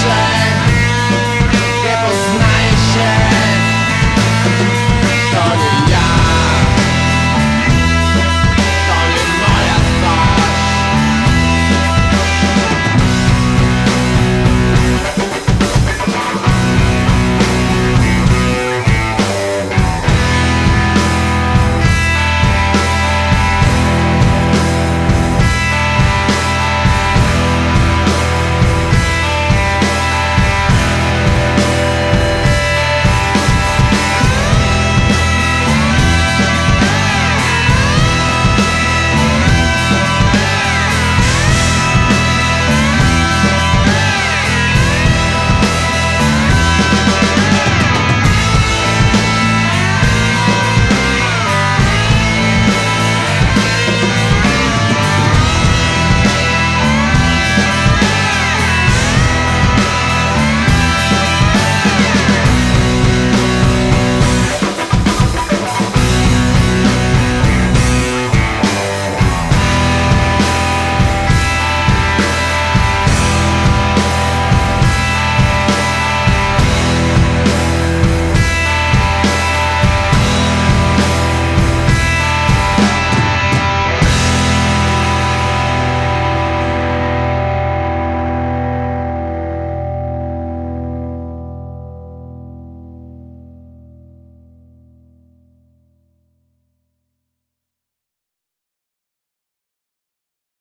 outside